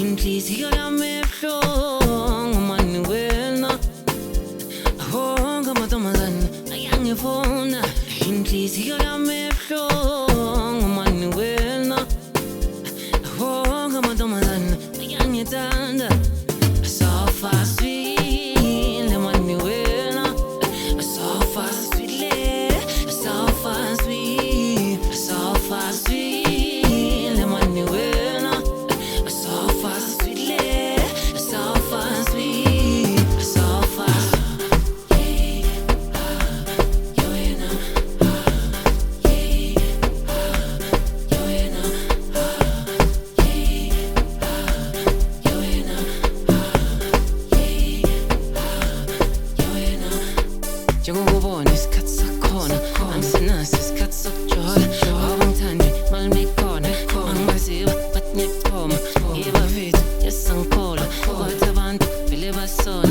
inhliziyo yami ebuhlungu mani wena ahonga amantombazane ayangifuna inhliziyo yami ebuhlungu mani wena ahonga amantombazane ayangithanda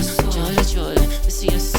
basona jolo jolo besiyasola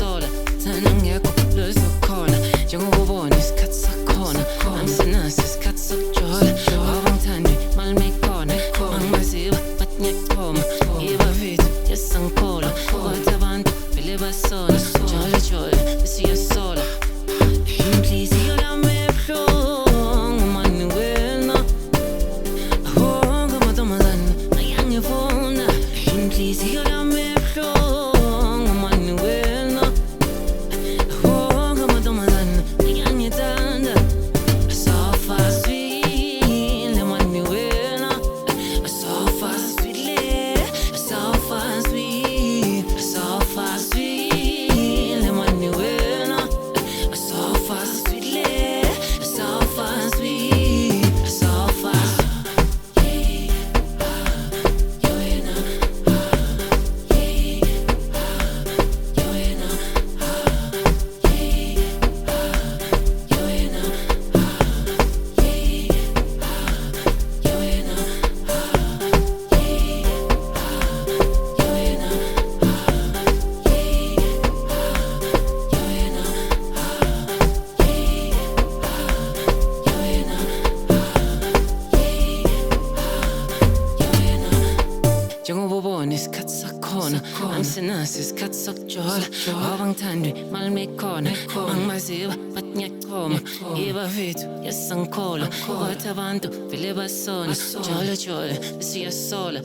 sakhona angisenaso isikhathi sokujola abangithandi malimekhona angimaziwa bathi ngiyachoma ibafethu yesangikholwa kwathi abantu vele basona jolo jolo besiyasola